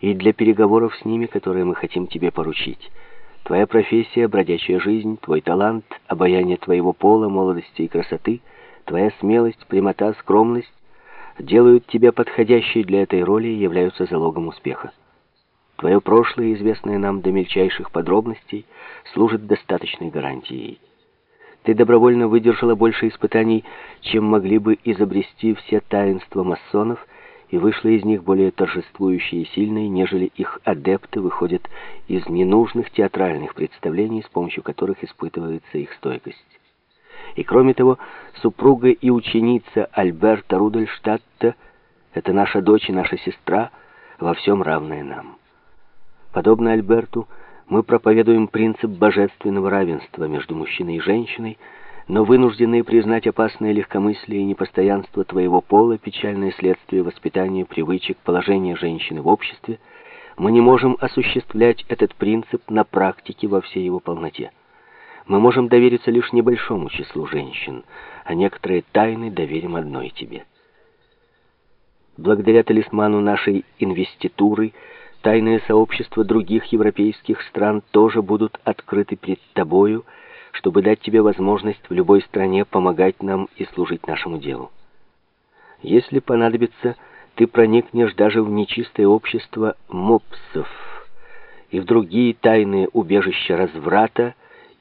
и для переговоров с ними, которые мы хотим тебе поручить. Твоя профессия, бродячая жизнь, твой талант, обаяние твоего пола, молодости и красоты, твоя смелость, прямота, скромность делают тебя подходящей для этой роли и являются залогом успеха. Твое прошлое, известное нам до мельчайших подробностей, служит достаточной гарантией. Ты добровольно выдержала больше испытаний, чем могли бы изобрести все таинства масонов, и вышла из них более торжествующей и сильной, нежели их адепты выходят из ненужных театральных представлений, с помощью которых испытывается их стойкость. И кроме того, супруга и ученица Альберта Рудольштадта — это наша дочь и наша сестра, во всем равная нам. Подобно Альберту, мы проповедуем принцип божественного равенства между мужчиной и женщиной, но вынужденные признать опасное легкомыслие и непостоянство твоего пола, печальное следствие воспитания, привычек, положения женщины в обществе, мы не можем осуществлять этот принцип на практике во всей его полноте. Мы можем довериться лишь небольшому числу женщин, а некоторые тайны доверим одной тебе. Благодаря талисману нашей инвеституры тайные сообщества других европейских стран тоже будут открыты перед тобою, чтобы дать тебе возможность в любой стране помогать нам и служить нашему делу. Если понадобится, ты проникнешь даже в нечистое общество мопсов и в другие тайные убежища разврата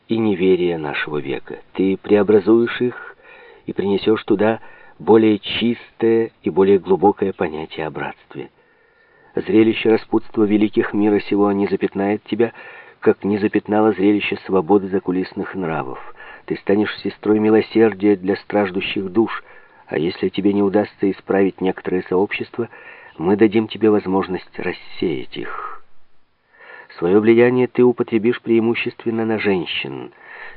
и неверия нашего века. Ты преобразуешь их и принесешь туда более чистое и более глубокое понятие о братстве. Зрелище распутства великих мира сего не запятнает тебя, как не запятнало зрелище свободы закулисных нравов. Ты станешь сестрой милосердия для страждущих душ, а если тебе не удастся исправить некоторые сообщества, мы дадим тебе возможность рассеять их. Свое влияние ты употребишь преимущественно на женщин.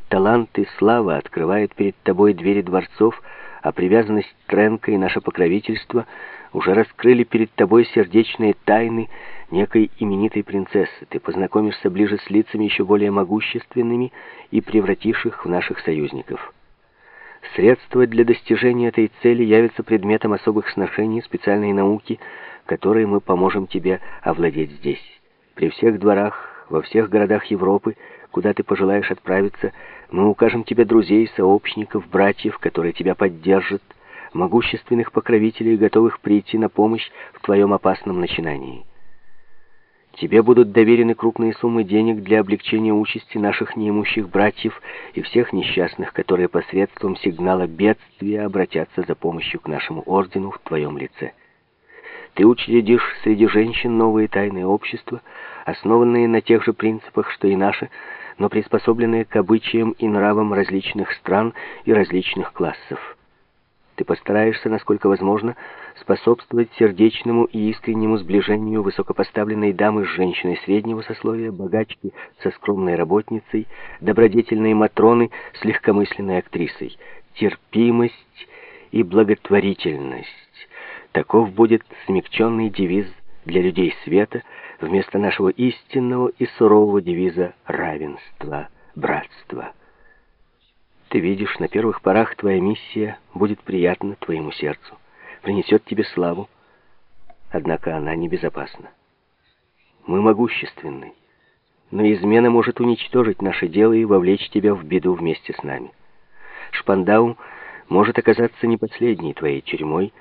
Талант и слава открывают перед тобой двери дворцов, а привязанность Тренка и наше покровительство уже раскрыли перед тобой сердечные тайны, некой именитой принцессы. Ты познакомишься ближе с лицами еще более могущественными и превратишь их в наших союзников. Средства для достижения этой цели явятся предметом особых сношений специальной науки, которые мы поможем тебе овладеть здесь. При всех дворах, во всех городах Европы, куда ты пожелаешь отправиться, мы укажем тебе друзей, сообщников, братьев, которые тебя поддержат, могущественных покровителей, готовых прийти на помощь в твоем опасном начинании. Тебе будут доверены крупные суммы денег для облегчения участи наших неимущих братьев и всех несчастных, которые посредством сигнала бедствия обратятся за помощью к нашему ордену в твоем лице. Ты учредишь среди женщин новые тайные общества, основанные на тех же принципах, что и наши, но приспособленные к обычаям и нравам различных стран и различных классов. Ты постараешься, насколько возможно, способствовать сердечному и искреннему сближению высокопоставленной дамы с женщиной среднего сословия, богачки со скромной работницей, добродетельной Матроны с легкомысленной актрисой. Терпимость и благотворительность. Таков будет смягченный девиз для людей света вместо нашего истинного и сурового девиза равенства, братства. Ты видишь, на первых порах твоя миссия будет приятна твоему сердцу, принесет тебе славу, однако она небезопасна. Мы могущественны, но измена может уничтожить наше дело и вовлечь тебя в беду вместе с нами. Шпандау может оказаться не последней твоей тюрьмой,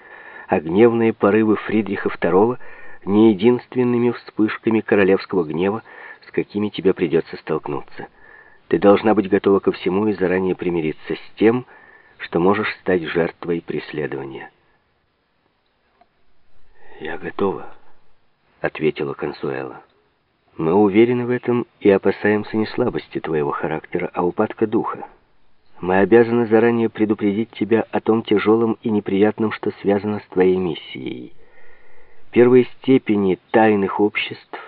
а гневные порывы Фридриха II не единственными вспышками королевского гнева, с какими тебе придется столкнуться. Ты должна быть готова ко всему и заранее примириться с тем, что можешь стать жертвой преследования. «Я готова», — ответила Консуэла. «Мы уверены в этом и опасаемся не слабости твоего характера, а упадка духа. Мы обязаны заранее предупредить тебя о том тяжелом и неприятном, что связано с твоей миссией. Первые степени тайных обществ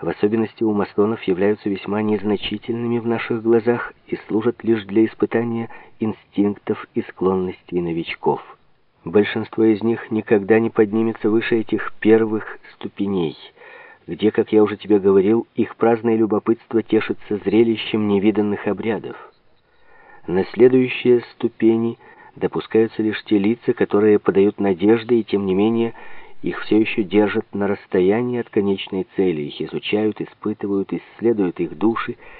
в особенности у масонов, являются весьма незначительными в наших глазах и служат лишь для испытания инстинктов и склонностей новичков. Большинство из них никогда не поднимется выше этих первых ступеней, где, как я уже тебе говорил, их праздное любопытство тешится зрелищем невиданных обрядов. На следующие ступени допускаются лишь те лица, которые подают надежды и, тем не менее, их все еще держат на расстоянии от конечной цели, их изучают, испытывают, исследуют их души,